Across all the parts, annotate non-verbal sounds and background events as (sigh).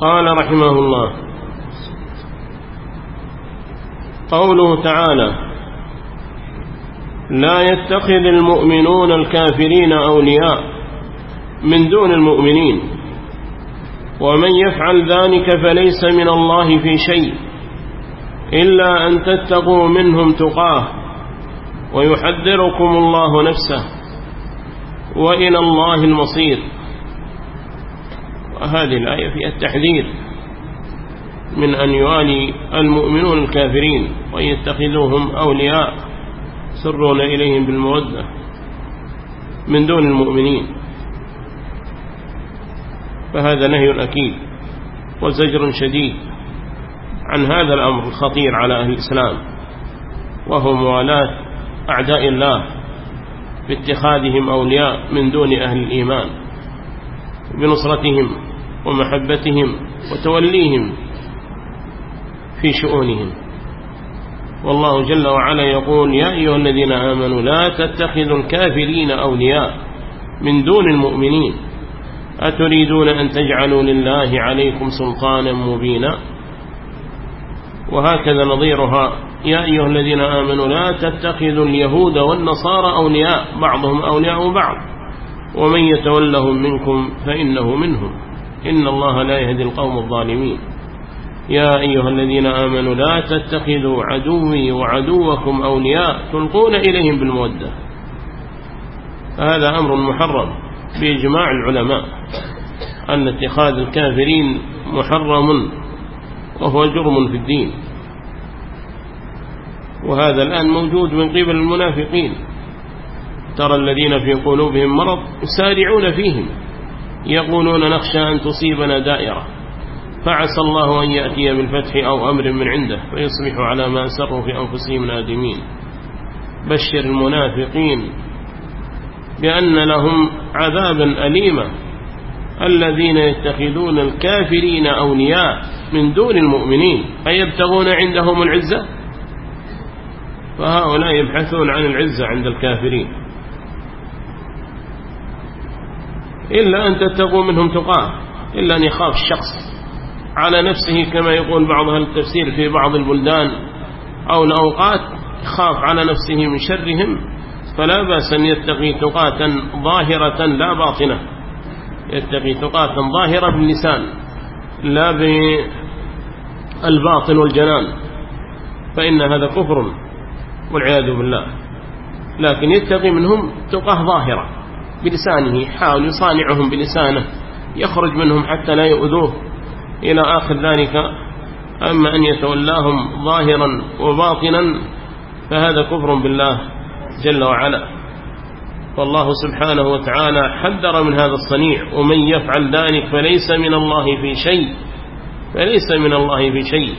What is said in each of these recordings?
قال رحمه الله. قوله تعالى لا يتخذ المؤمنون الكافرين أولياء من دون المؤمنين ومن يفعل ذلك فليس من الله في شيء إلا أن تتقوا منهم تقاه ويحذركم الله نفسه وإلى الله المصير. وهذه الآية فيها التحذير من أن يوالي المؤمنون الكافرين ويتخذوهم أولياء سرون إليهم بالمودة من دون المؤمنين. فهذا نهي أكيد وزجر شديد عن هذا الأمر الخطير على أهل الإسلام وهو موالاة أعداء الله باتخاذهم أولياء من دون أهل الإيمان. بنصرتهم ومحبتهم وتوليهم في شؤونهم. والله جل وعلا يقول يا أيها الذين آمنوا لا تتخذوا الكافرين أولياء من دون المؤمنين. أتريدون أن تجعلوا لله عليكم سلطانا مبينا؟ وهكذا نظيرها يا أيها الذين آمنوا لا تتخذوا اليهود والنصارى أولياء بعضهم أولياء بعض. ومن يتولهم منكم فإنه منهم. إن الله لا يهدي القوم الظالمين. يا أيها الذين آمنوا لا تتخذوا عدوي وعدوكم أولياء تلقون إليهم بالمودة. هذا أمر محرم بإجماع العلماء أن اتخاذ الكافرين محرم وهو جرم في الدين. وهذا الآن موجود من قبل المنافقين. ترى الذين في قلوبهم مرض يسارعون فيهم يقولون نخشى أن تصيبنا دائرة فعسى الله أن يأتي بالفتح أو أمر من عنده فيصبحوا على ما سروا في أنفسهم نادمين. بشر المنافقين بأن لهم عذابا أليما الذين يتخذون الكافرين أولياء من دون المؤمنين أيبتغون عندهم العزة؟ فهؤلاء يبحثون عن العزة عند الكافرين. إلا أن تتقوا منهم تقاه إلا أن يخاف الشخص على نفسه كما يقول بعض أهل التفسير في بعض البلدان أو الأوقات يخاف على نفسه من شرهم فلا بأس أن يتقي تقاة ظاهرة لا باطنة. يتقي تقاة ظاهرة باللسان لا بالباطن والجنان فإن هذا كفر والعياذ بالله. لكن يتقي منهم تقاة ظاهرة. بلسانه يحاول يصانعهم بلسانه يخرج منهم حتى لا يؤذوه. إلى آخر ذلك أما أن يتولاهم ظاهرا وباطنا فهذا كفر بالله جل وعلا. والله سبحانه وتعالى حذر من هذا الصنيع ومن يفعل ذلك فليس من الله في شيء فليس من الله في شيء.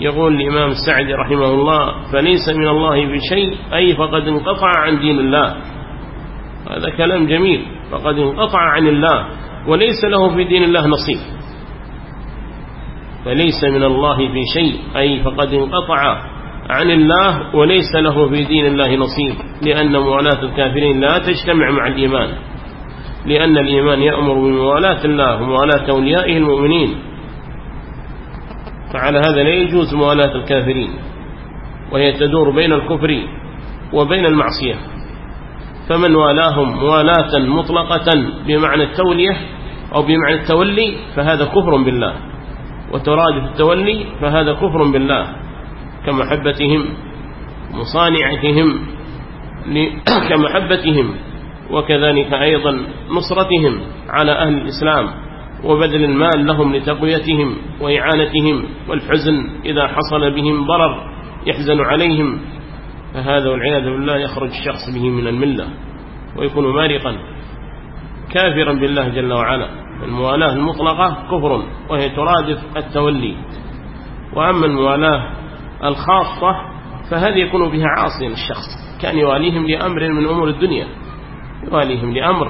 يقول الإمام السعدي رحمه الله فليس من الله في شيء أي فقد انقطع عن دين الله. هذا كلام جميل. فقد انقطع عن الله وليس له في دين الله نصيب. فليس من الله في شيء أي فقد انقطع عن الله وليس له في دين الله نصيب. لأن موالاة الكافرين لا تجتمع مع الإيمان. لأن الإيمان يأمر بموالاة الله وموالاة أوليائه المؤمنين. فعلى هذا لا يجوز موالاة الكافرين. وهي تدور بين الكفر وبين المعصية. فمن والاهم موالاة مطلقة بمعنى التولية أو بمعنى التولي فهذا كفر بالله وترادف التولي فهذا كفر بالله كمحبتهم مصانعتهم (coughs) كمحبتهم وكذلك أيضا نصرتهم على أهل الإسلام وبذل المال لهم لتقويتهم وإعانتهم والحزن إذا حصل بهم ضرر يحزن عليهم فهذا والعياذ بالله يخرج الشخص به من الملة ويكون مارقا كافرا بالله جل وعلا. الموالاة المطلقة كفر وهي ترادف التولي. وأما الموالاة الخاصة فهذه يكون بها عاصيا الشخص كأن يواليهم لأمر من أمور الدنيا. يواليهم لأمر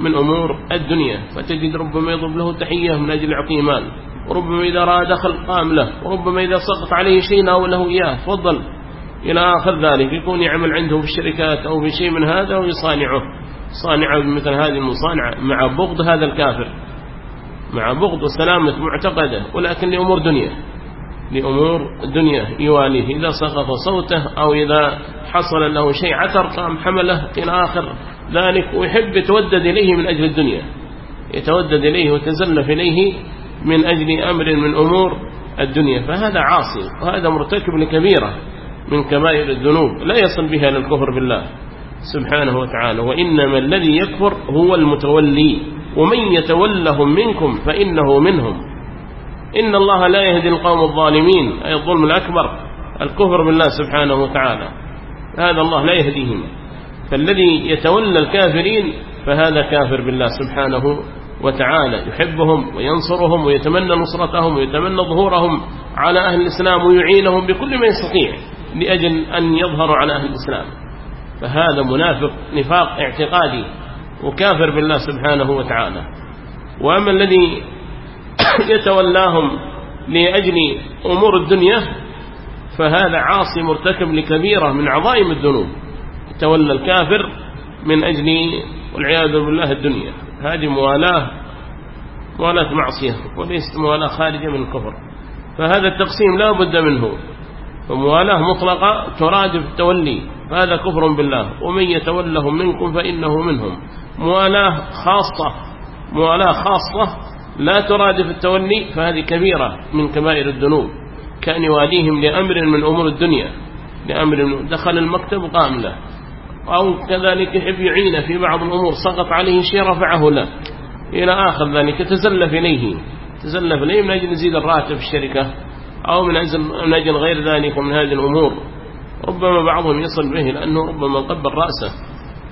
من أمور الدنيا. فتجد ربما يضرب له تحية من أجل يعطيه مال وربما إذا رأى دخل قام له وربما إذا سقط عليه شيء أو له إياه. تفضل. إلى آخر ذلك يكون يعمل عنده في الشركات أو في شيء من هذا ويصانعه. صانعه بمثل هذه المصانعة مع بغض هذا الكافر. مع بغض وسلامة معتقده ولكن لأمور دنيا. لأمور دنيا يواليه إذا سقط صوته أو إذا حصل له شيء عثر قام حمله إلى آخر ذلك ويحب يتودد إليه من أجل الدنيا. يتودد إليه وتزلف إليه من أجل أمر من أمور الدنيا. فهذا عاصي وهذا مرتكب لكبيرة. من كبائر الذنوب لا يصل بها للكفر بالله سبحانه وتعالى. وإنما الذي يكفر هو المتولي ومن يتولهم منكم فإنه منهم. إن الله لا يهدي القوم الظالمين أي الظلم الأكبر الكفر بالله سبحانه وتعالى. هذا الله لا يهديهم. فالذي يتولى الكافرين فهذا كافر بالله سبحانه وتعالى. يحبهم وينصرهم ويتمنى نصرتهم ويتمنى ظهورهم على أهل الإسلام ويعينهم بكل ما يستطيع. لأجل أن يظهروا على أهل الإسلام. فهذا منافق نفاق اعتقادي وكافر بالله سبحانه وتعالى. وأما الذي (coughs) يتولاهم لأجل أمور الدنيا فهذا عاصي مرتكب لكبيرة من عظائم الذنوب. تولى الكافر من أجل والعياذ بالله الدنيا. هذه موالاة موالاة معصية وليست موالاة خارجة من الكفر. فهذا التقسيم لا بد منه. فموالاه مطلقة ترادف التولي. هذا كفر بالله. ومن يتولهم منكم فإنه منهم. موالاة خاصة. موالاة خاصة لا ترادف التولي فهذه كبيرة من كبائر الذنوب. كأن يواليهم لأمر من أمور الدنيا. لأمر دخل المكتب وقام له. أو كذلك يحب يعين في بعض الأمور سقط عليه شيء رفعه له. إلى آخر ذلك تزلف إليه. تزلف إليه من أجل يزيد الراتب في الشركة. أو من أجل, غير ذلك من هذه الأمور. ربما بعضهم يصل به لأنه ربما قبل رأسه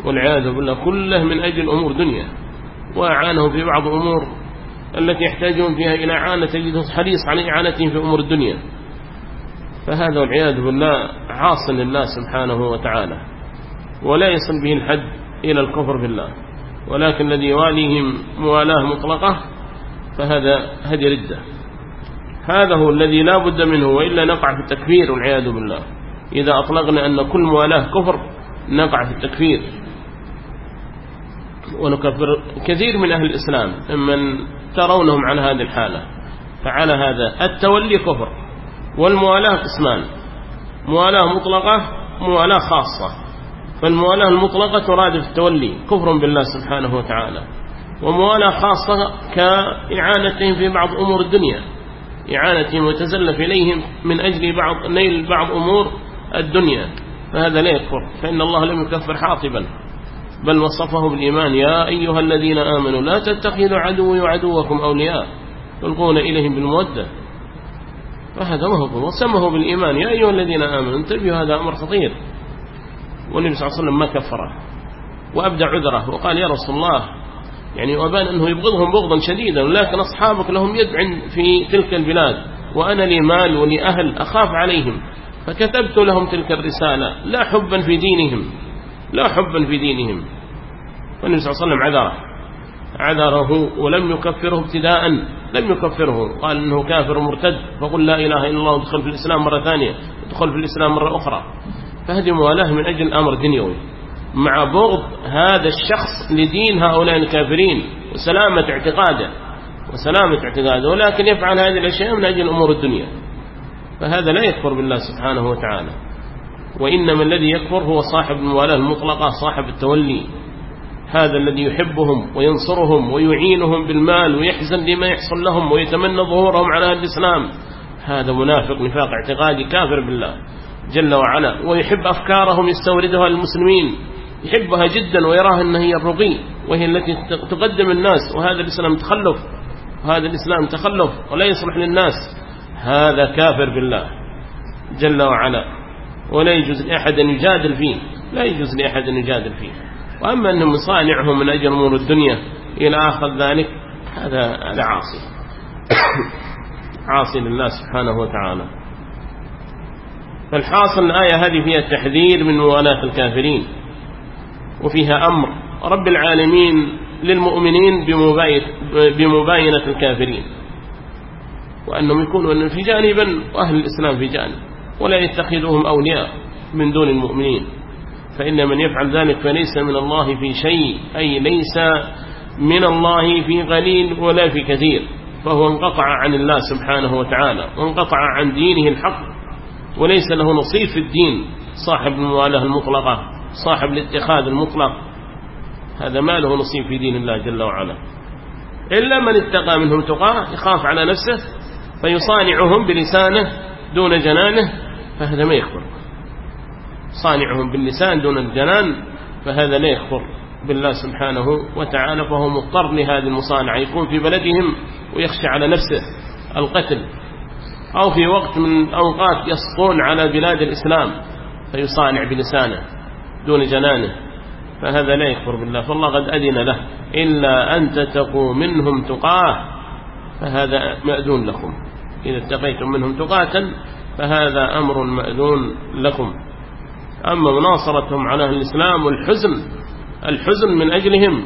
والعياذ بالله كله من أجل أمور دنيا. وأعانه في بعض الأمور التي يحتاجون فيها إلى عانة تجده حريص على إعانتهم في أمور الدنيا. فهذا والعياذ بالله عاص لله سبحانه وتعالى. ولا يصل به الحد إلى الكفر بالله ولكن الذي يواليهم موالاة مطلقة فهذا هدي ردة هذا هو الذي لا بد منه وإلا نقع في التكفير والعياذ بالله. إذا أطلقنا أن كل موالاة كفر نقع في التكفير. ونكفر كثير من أهل الإسلام ممن ترونهم على هذه الحالة. فعلى هذا التولي كفر. والموالاة قسمان. موالاة مطلقة موالاة خاصة. فالموالاة المطلقة ترادف التولي كفر بالله سبحانه وتعالى. وموالاة خاصة كإعانتهم في بعض أمور الدنيا. إعانتهم وتزلف إليهم من أجل بعض نيل بعض أمور الدنيا فهذا لا يكفر فإن الله لم يكفر حاطبا بل وصفه بالإيمان يا أيها الذين آمنوا لا تتخذوا عدوي وعدوكم أولياء تلقون إليهم بالمودة. فهذا هو وسمه بالإيمان يا أيها الذين آمنوا انتبهوا هذا أمر خطير. والنبي صلى الله عليه وسلم ما كفره وأبدى عذره وقال يا رسول الله يعني وأبان أنه يبغضهم بغضا شديدا ولكن أصحابك لهم يد في تلك البلاد وأنا لي مال ولي أهل أخاف عليهم فكتبت لهم تلك الرسالة لا حبا في دينهم لا حبا في دينهم. فالنبي صلى الله عليه وسلم عذره عذره ولم يكفره ابتداء لم يكفره قال إنه كافر مرتد فقل لا إله إلا الله ودخل في الإسلام مرة ثانية ودخل في الإسلام مرة أخرى. فهذه موالاة من أجل أمر دنيوي مع بغض هذا الشخص لدين هؤلاء الكافرين وسلامة اعتقاده وسلامة اعتقاده ولكن يفعل هذه الأشياء من أجل أمور الدنيا. فهذا لا يكفر بالله سبحانه وتعالى. وإنما الذي يكفر هو صاحب الموالاة المطلقة صاحب التولي. هذا الذي يحبهم وينصرهم ويعينهم بالمال ويحزن لما يحصل لهم ويتمنى ظهورهم على الإسلام. هذا منافق نفاق اعتقادي كافر بالله جل وعلا. ويحب أفكارهم يستوردها للمسلمين. يحبها جدا ويراها أنها هي الرقي وهي التي تقدم الناس وهذا الإسلام تخلف وهذا الإسلام تخلف ولا يصلح للناس. هذا كافر بالله جل وعلا ولا يجوز لأحد أن يجادل فيه لا يجوز لأحد أن يجادل فيه. وأما أنه مصانعهم من أجل أمور الدنيا إلى آخر ذلك هذا هذا عاصي. (coughs) عاصي لله سبحانه وتعالى. فالحاصل الآية هذه فيها التحذير من موالاة الكافرين. وفيها أمر رب العالمين للمؤمنين بمباينة الكافرين. وأنهم يكونوا في جانبا وأهل الإسلام في جانب ولا يتخذوهم أولياء من دون المؤمنين. فإن من يفعل ذلك فليس من الله في شيء أي ليس من الله في قليل ولا في كثير. فهو انقطع عن الله سبحانه وتعالى وانقطع عن دينه الحق وليس له نصيب في الدين صاحب الموالاة المطلقة. صاحب الاتخاذ المطلق هذا ما له نصيب في دين الله جل وعلا. إلا من اتقى منهم تقاه يخاف على نفسه فيصانعهم بلسانه دون جنانه فهذا ما يخبر. صانعهم باللسان دون الجنان فهذا لا يخبر. بالله سبحانه وتعالى فهو مضطر لهذه المصانعة. يكون في بلدهم ويخشى على نفسه القتل. أو في وقت من أوقات يسقون على بلاد الإسلام فيصانع بلسانه. دون جنانه فهذا لا يكفر بالله فالله قد أذن له إلا أن تتقوا منهم تقاه فهذا مأذون لكم. إذا اتقيتم منهم تقاة فهذا أمر مأذون لكم. أما مناصرتهم على الإسلام والحزن الحزن من أجلهم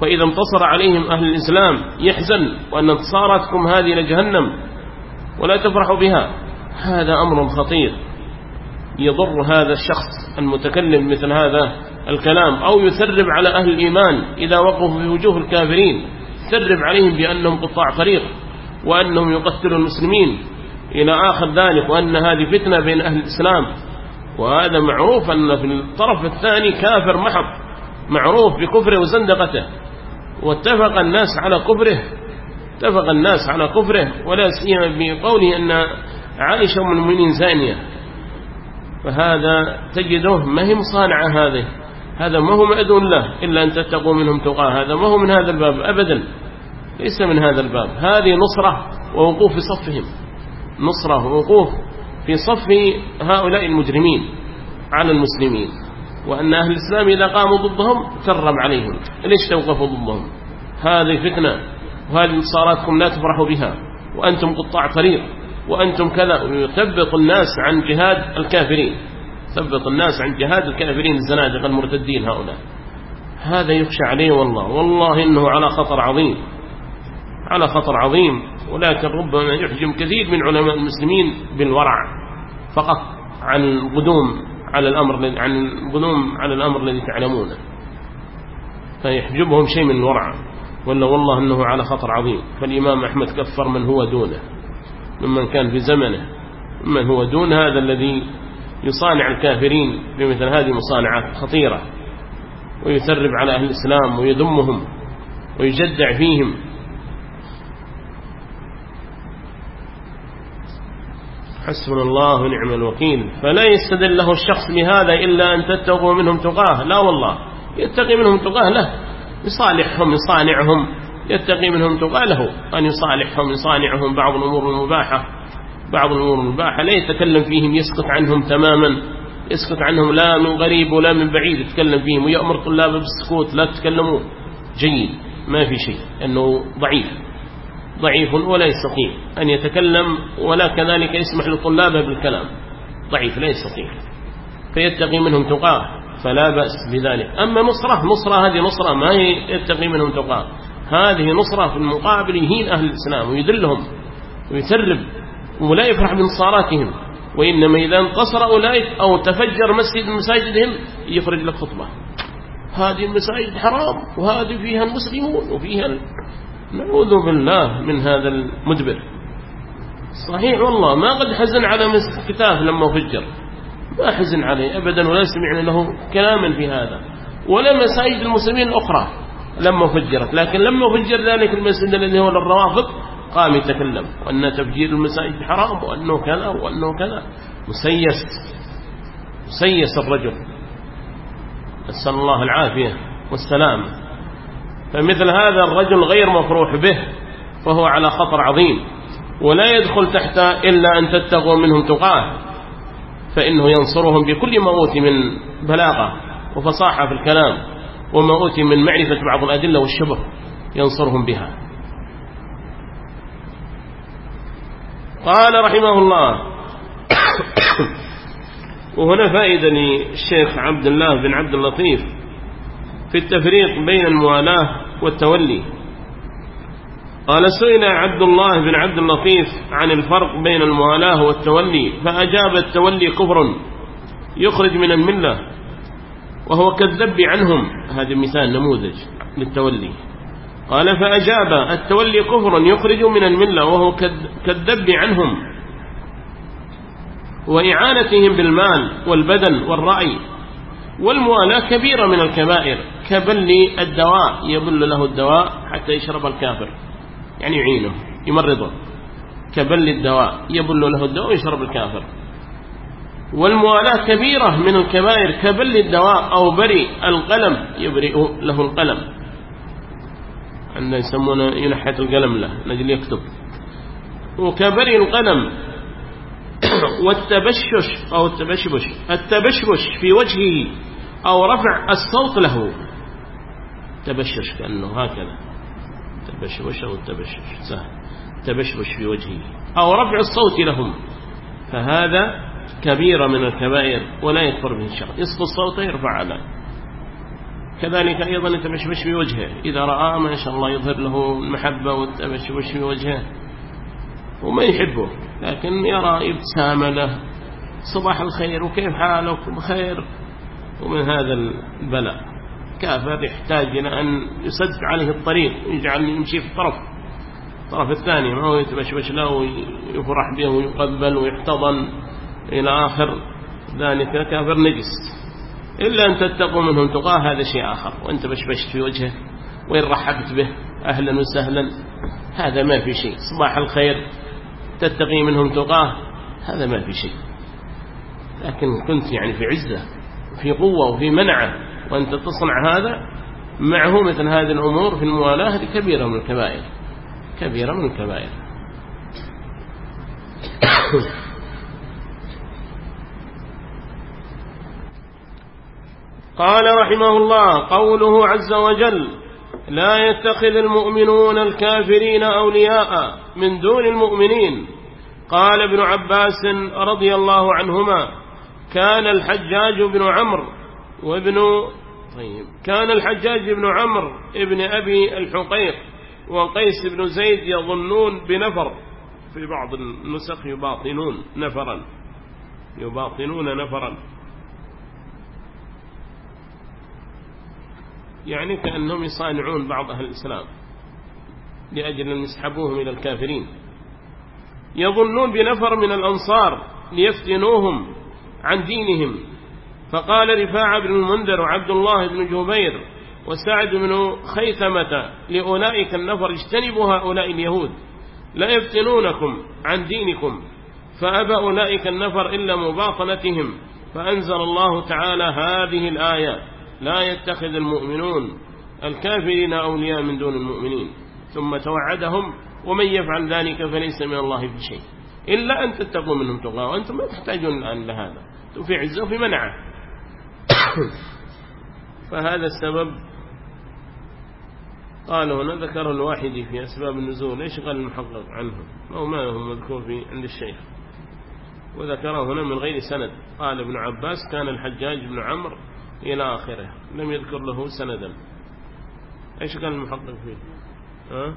فإذا انتصر عليهم أهل الإسلام يحزن وأن انتصاراتكم هذه لجهنم ولا تفرحوا بها هذا أمر خطير. يضر هذا الشخص المتكلم مثل هذا الكلام أو يثرب على أهل الإيمان إذا وقفوا في وجوه الكافرين يثرب عليهم بأنهم قطاع طريق وأنهم يقتلوا المسلمين. إلى آخر ذلك وأن هذه فتنة بين أهل الإسلام. وهذا معروف أن في الطرف الثاني كافر محض معروف بكفره وزندقته. واتفق الناس على كفره اتفق الناس على كفره ولا سيما بقوله أن عائشة من المؤمنين زانية. فهذا تجده ما هي مصانعة هذه. هذا ما هو مأذون له إلا أن تتقوا منهم تقاه. هذا ما هو من هذا الباب أبدا. ليس من هذا الباب. هذه نصرة ووقوف في صفهم. نصرة ووقوف في صف هؤلاء المجرمين على المسلمين. وأن أهل الإسلام إذا قاموا ضدهم ترم عليهم. ليش توقفوا ضدهم؟ هذه فتنة. وهذه انتصاراتكم لا تفرحوا بها. وأنتم قطاع طريق وأنتم كذا. يثبط الناس عن جهاد الكافرين. ثبط الناس عن جهاد الكافرين الزنادق المرتدين هؤلاء. هذا يخشى عليه والله. والله إنه على خطر عظيم. على خطر عظيم. ولكن ربما يحجم كثير من علماء المسلمين بالورع فقط عن القدوم على الأمر عن القدوم على الأمر الذي تعلمونه. فيحجبهم شيء من الورع ولا والله أنه على خطر عظيم. فالإمام أحمد كفر من هو دونه. ممن كان في زمنه من هو دون هذا الذي يصانع الكافرين بمثل هذه مصانعات خطيرة ويثرب على أهل الإسلام ويذمهم ويجدع فيهم. حسبنا الله ونعم الوكيل. فلا يستدل له الشخص بهذا إلا أن تتقوا منهم تقاه. لا والله يتقي منهم تقاه له يصالحهم يصانعهم. يتقي منهم تقاه له أن يصالحهم يصانعهم بعض الأمور المباحة. بعض الأمور المباحة لا يتكلم فيهم يسقط عنهم تماما. يسقط عنهم لا من غريب ولا من بعيد يتكلم فيهم. ويأمر طلابه بالسكوت لا تتكلموا. جيد ما في شيء أنه ضعيف. ضعيف ولا يستطيع أن يتكلم ولا كذلك يسمح لطلابه بالكلام. ضعيف لا يستطيع. فيتقي منهم تقاه فلا بأس بذلك. أما نصرة نصرة هذه نصرة ما هي يتقي منهم تقاه. هذه نصرة في المقابل يهين أهل الإسلام ويذلهم ويثرب ولا يفرح بانتصاراتهم وإنما إذا انتصر أولئك أو تفجر مسجد من مساجدهم يخرج لك خطبة. هذه المساجد حرام وهذه فيها المسلمون وفيها نعوذ بالله من هذا المدبر. صحيح والله ما قد حزن على كتاب لما فجر. ما حزن عليه أبدا ولا سمعنا له كلاما في هذا. ولا مساجد المسلمين الأخرى. لما فجرت. لكن لما فجر ذلك المسجد الذي هو للروافض قام يتكلم. وأن تفجير المساجد حرام وأنه كذا وأنه كذا. مسيس مسيس الرجل. نسأل الله العافية والسلام. فمثل هذا الرجل غير مفروح به فهو على خطر عظيم. ولا يدخل تحت إلا أن تتقوا منهم تقاه. فإنه ينصرهم بكل ما أوتي من بلاغة وفصاحة في الكلام. وما أوتي من معرفة بعض الأدلة والشبه ينصرهم بها. قال رحمه الله (coughs) وهنا فائدة للشيخ عبد الله بن عبد اللطيف في التفريق بين الموالاة والتولي. قال سئل عبد الله بن عبد اللطيف عن الفرق بين الموالاة والتولي فأجاب التولي كفر يخرج من الملة. وهو كالذب عنهم. هذا مثال نموذج للتولي. قال فأجاب التولي كفر يخرج من الملة وهو كالذب عنهم. وإعانتهم بالمال والبدن والرأي والموالاة كبيرة من الكبائر. كبل الدواء يبل له الدواء حتى يشرب الكافر. يعني يعينه يمرضه. كبل الدواء يبل له الدواء ويشرب الكافر. والموالاة كبيرة من الكبائر كبل الدواء أو بري القلم يبرئ له القلم. عندنا يسمونه ينحت القلم له نجل يكتب. وكبري القلم (coughs) والتبشش أو التبشبش التبشبش في وجهه أو رفع الصوت له. تبشش كأنه هكذا. تبشبش أو التبشش سهل تبشبش في وجهه أو رفع الصوت لهم. فهذا كبيرة من الكبائر ولا يكفر به الشرع يسقط الصوت يرفع على كذلك أيضا يتبشبش في وجهه إذا رأى ما شاء الله يظهر له المحبة والتبشبش في وجهه وما يحبه. لكن يرى ابتسامة له. صباح الخير وكيف حالك؟ بخير. ومن هذا البلاء. كافر يحتاج إلى أن يسد عليه الطريق ويجعل يمشي في الطرف. الطرف الثاني ما هو يتبشبش له ويفرح به ويقبل ويحتضن. إلى آخر ذلك كافر نجس. إلا أن تتقوا منهم تقاه هذا شيء آخر. وأنت بشبشت في وجهه وإن رحبت به أهلا وسهلا. هذا ما في شيء. صباح الخير تتقي منهم تقاه هذا ما في شيء. لكن كنت يعني في عزة في قوة وفي منعة. وأنت تصنع هذا معه مثل هذه الأمور في الموالاة هذه كبيرة من الكبائر. كبيرة من الكبائر. قال رحمه الله قوله عز وجل لا يتخذ المؤمنون الكافرين أولياء من دون المؤمنين. قال ابن عباس رضي الله عنهما كان الحجاج بن عمرو وابن طيب. كان الحجاج بن عمرو ابن أبي الحقيق وقيس بن زيد يظنون بنفر. في بعض النسخ يباطنون نفرا. يباطنون نفرا. يعني كأنهم يصانعون بعض أهل الإسلام لأجل أن يسحبوهم إلى الكافرين. يظنون بنفر من الأنصار ليفتنوهم عن دينهم. فقال رفاعة بن المنذر وعبد الله بن جبير وسعد بن خيثمة لأولئك النفر اجتنبوا هؤلاء اليهود. لا يفتنونكم عن دينكم. فأبى أولئك النفر إلا مباطنتهم. فأنزل الله تعالى هذه الآية. لا يتخذ المؤمنون الكافرين أولياء من دون المؤمنين. ثم توعدهم ومن يفعل ذلك فليس من الله في شيء إلا أن تتقوا منهم تقى وأنتم ما تحتاجون الآن لهذا. أنتم في عزة وفي منعة. (coughs) فهذا السبب قال هنا ذكر الواحد في أسباب النزول. إيش قال المحقق عنه؟ أو ما هو مذكور في عند الشيخ؟ وذكره هنا من غير سند. قال ابن عباس كان الحجاج بن عمرو إلى آخره. لم يذكر له سندا. إيش قال المحقق فيه؟ ها؟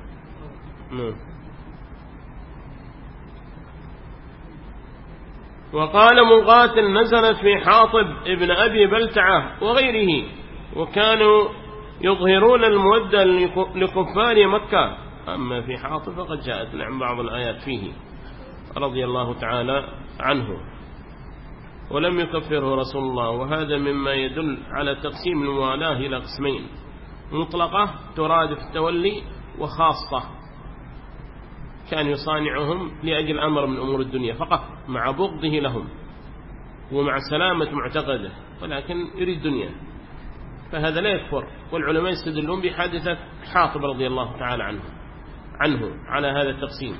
نعم. وقال مقاتل نزلت في حاطب ابن أبي بلتعة وغيره وكانوا يظهرون المودة لكفار مكة. أما في حاطب فقد جاءت نعم بعض الآيات فيه رضي الله تعالى عنه. ولم يكفره رسول الله وهذا مما يدل على تقسيم الموالاة إلى قسمين مطلقة ترادف التولي وخاصة كان يصانعهم لأجل أمر من أمور الدنيا فقط مع بغضه لهم ومع سلامة معتقده ولكن يريد دنيا فهذا لا يكفر والعلماء يستدلون بحادثة حاطب رضي الله تعالى عنه عنه على هذا التقسيم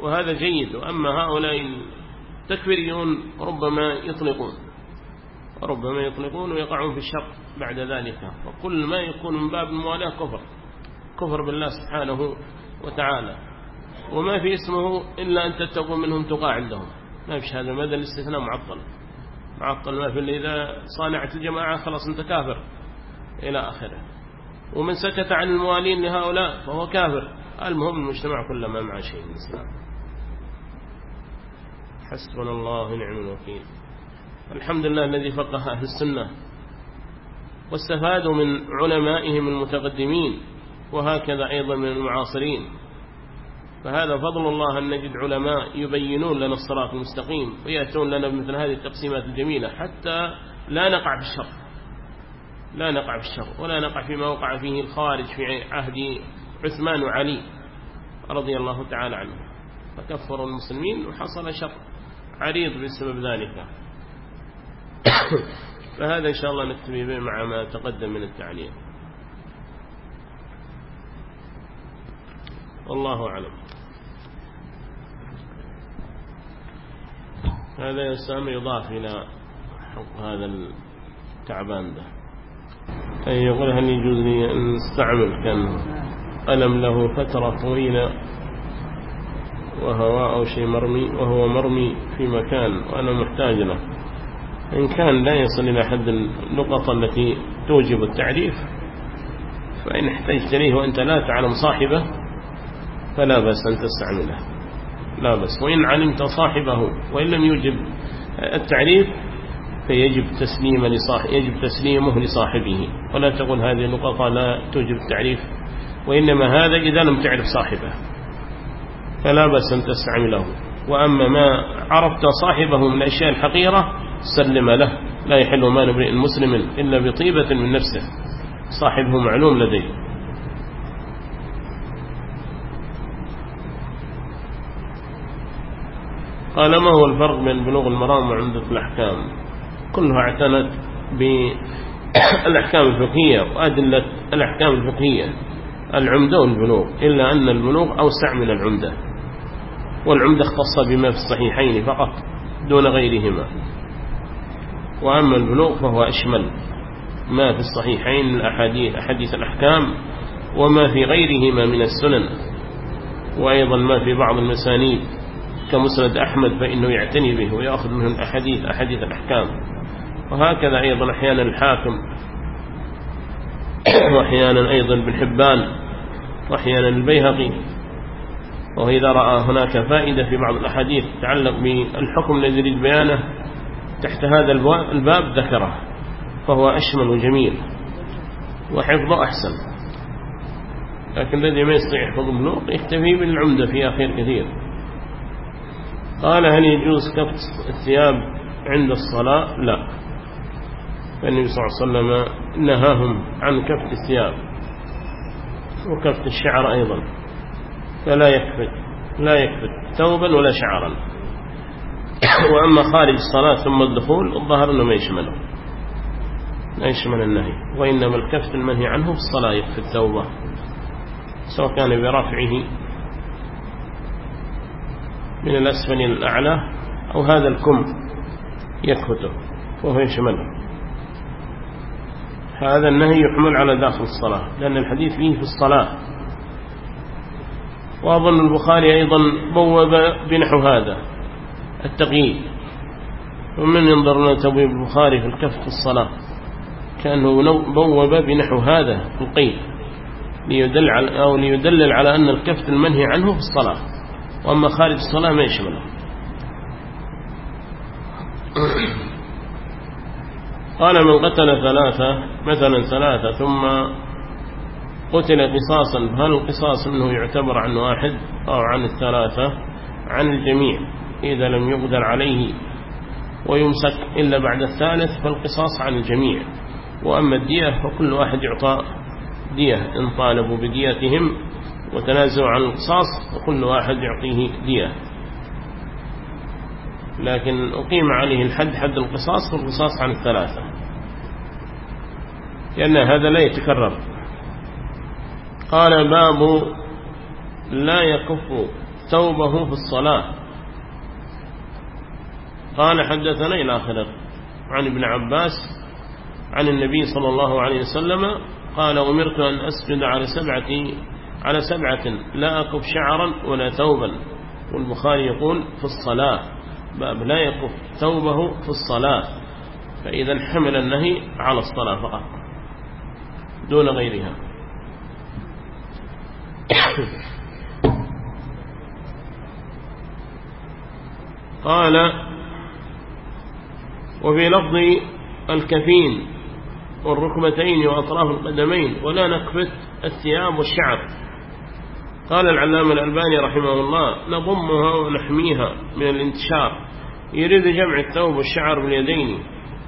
وهذا جيد وأما هؤلاء التكفيريون ربما يطلقون ربما يطلقون ويقعون في الشر بعد ذلك. وكل ما يكون من باب الموالاة كفر كفر بالله سبحانه وتعالى. وما في اسمه إلا أن تتقوا منهم تقى عندهم. ما فيش هذا ماذا الاستثناء معطل. معطل ما في اللي إذا صانعت الجماعة خلاص أنت كافر إلى آخره. ومن سكت عن الموالين لهؤلاء فهو كافر. المهم المجتمع كله ما مع شيء من الإسلام. حسبنا الله ونعم الوكيل. الحمد لله الذي فقه أهل السنة واستفادوا من علمائهم المتقدمين وهكذا أيضا من المعاصرين. فهذا فضل الله أن نجد علماء يبينون لنا الصراط المستقيم ويأتون لنا بمثل هذه التقسيمات الجميلة حتى لا نقع في الشر. لا نقع في الشر ولا نقع فيما وقع فيه الخوارج في عهد عثمان وعلي رضي الله تعالى عنه. فكفروا المسلمين وحصل شر. عريض بسبب ذلك. (coughs) فهذا إن شاء الله نكتفي به مع ما تقدم من التعليم. والله أعلم. هذا يسام يضاف إلى هذا التعبان ده. أي يقول هل يجوز لي أن أستعمل كان قلم له فترة طويلة وهواء أو شيء مرمي وهو مرمي في مكان وأنا محتاج له. إن كان لا يصل إلى حد النقط التي توجب التعريف فإن احتجت إليه وأنت لا تعلم صاحبه فلا بس أن تستعمله. لا بس وإن علمت صاحبه وإن لم يوجب التعريف فيجب تسليم لصاحب يجب تسليمه لصاحبه. ولا تقول هذه النقطة لا توجب التعريف وإنما هذا إذا لم تعرف صاحبه. فلا بس أن تستعمله. وأما ما عرفت صاحبه من الأشياء الحقيرة سلم له. لا يحل مال امرئ مسلم إلا بطيبة من نفسه. صاحبه معلوم لديه. قال ما هو الفرق بين بلوغ المرام وعمدة الأحكام؟ كلها اعتنت بالأحكام الفقهية وأدلة الأحكام الفقهية. العمدة والبلوغ إلا أن البلوغ أوسع من العمدة. والعمدة اختص بما في الصحيحين فقط دون غيرهما. وأما البلوغ فهو أشمل. ما في الصحيحين من الأحاديث أحاديث الأحكام وما في غيرهما من السنن وأيضا ما في بعض المسانيد. كمسند أحمد فإنه يعتني به ويأخذ منه الأحاديث أحاديث الأحكام. وهكذا أيضا أحيانا الحاكم وأحيانا أيضا بن حبان وأحيانا البيهقي. وإذا رأى هناك فائدة في بعض الأحاديث تتعلق بالحكم الذي يريد بيانه تحت هذا الباب ذكره فهو أشمل وجميل وحفظه أحسن. لكن الذي ما يستطيع حفظ البلوغ يكتفي بالعمدة فيها خير كثير. قال هل يجوز كفت الثياب عند الصلاة؟ لا. فالنبي صلى الله عليه وسلم نهاهم عن كفت الثياب وكفت الشعر أيضا. فلا يكفت لا يكفت ثوبا ولا شعرا. وأما خارج الصلاة ثم الدخول الظهر أنه ما يشمله لا يشمل النهي. وإنما الكفت المنهي عنه في الصلاة يكفي الثوبة سواء كان برفعه من الأسفل إلى الأعلى أو هذا الكم يكفته وهو يشمله هذا النهي يحمل على داخل الصلاة لأن الحديث فيه في الصلاة وأظن البخاري أيضا بوب بنحو هذا التقييد. ومن ينظر لنا تبويب البخاري في الكف في الصلاة كأنه بوب بنحو هذا القيد ليدل على أو ليدلل على أن الكف المنهي عنه في الصلاة. وأما خارج الصلاة ما يشمله. قال من قتل ثلاثة مثلا ثلاثة ثم قتل قصاصا هل القصاص منه يعتبر عن واحد أو عن الثلاثة؟ عن الجميع إذا لم يقدر عليه ويمسك إلا بعد الثالث فالقصاص عن الجميع. وأما الدية فكل واحد يعطى دية إن طالبوا بديتهم وتنازعوا عن القصاص وكل واحد يعطيه دية. لكن أقيم عليه الحد حد القصاص والقصاص عن الثلاثة. لأن هذا لا يتكرر. قال باب لا يكف ثوبه في الصلاة. قال حدثنا إلى آخر عن ابن عباس عن النبي صلى الله عليه وسلم قال أمرت أن أسجد على سبعة على سبعة لا أكف شعرا ولا ثوبا. والبخاري يقول في الصلاة. باب لا يكف ثوبه في الصلاة. فإذا حمل النهي على الصلاة فقط. دون غيرها. (coughs) قال وفي لفظ الكفين والركبتين وأطراف القدمين ولا نكفت الثياب والشعر. قال العلامة الألباني رحمه الله نضمها ونحميها من الانتشار. يريد جمع الثوب والشعر باليدين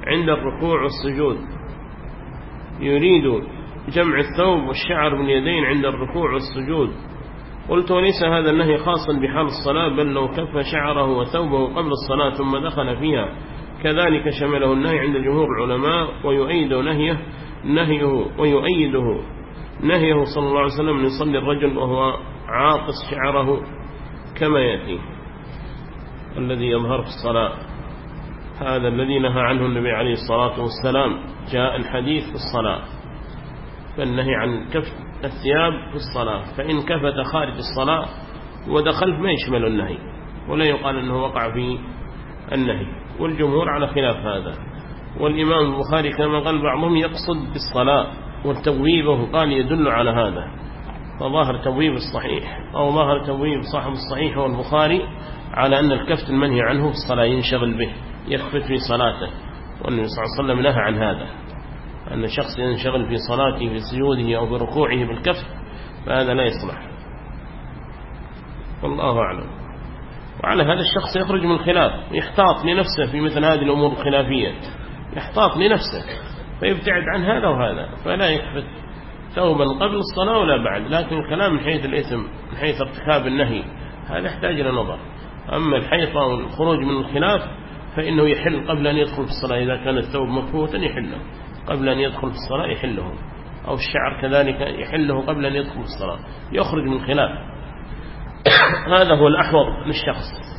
عند الركوع والسجود. يريد جمع الثوب والشعر باليدين عند الركوع والسجود. قلت وليس هذا النهي خاصا بحال الصلاة بل لو كف شعره وثوبه قبل الصلاة ثم دخل فيها. كذلك شمله النهي عند جمهور العلماء ويؤيد نهيه نهيه ويؤيده نهيه صلى الله عليه وسلم أن يصلي الرجل وهو عاقص شعره كما يأتي. الذي يظهر في الصلاة. هذا الذي نهى عنه النبي عليه الصلاة والسلام. جاء الحديث في الصلاة. فالنهي عن كف الثياب في الصلاة. فإن كفت خارج الصلاة ودخلت ما يشمل النهي ولا يقال أنه وقع في النهي. والجمهور على خلاف هذا. والإمام البخاري كما قال بعضهم يقصد بالصلاة والتبويبه قال يدل على هذا. فظاهر تبويب الصحيح أو ظاهر تبويب صاحب الصحيح والبخاري على أن الكفت المنهي عنه في الصلاة ينشغل به يكفت في صلاته. والنبي صلى الله عليه وسلم نهى عن هذا. أن شخص ينشغل في صلاته في سجوده أو في ركوعه بالكف فهذا لا يصلح. والله أعلم. وعلى هذا الشخص يخرج من الخلاف يحتاط لنفسه في مثل هذه الأمور الخلافية. يحتاط لنفسه فيبتعد عن هذا وهذا فلا يكفت ثوبا قبل الصلاة ولا بعد. لكن الكلام من حيث الإثم من حيث ارتكاب النهي هذا يحتاج إلى نظر. أما الحيطة والخروج من الخلاف فإنه يحل قبل أن يدخل في الصلاة. إذا كان الثوب مكفوتا يحله. قبل أن يدخل في الصلاة يحله. أو الشعر كذلك يحله قبل أن يدخل في الصلاة. يخرج من خلاف. (coughs) هذا هو الأحوط للشخص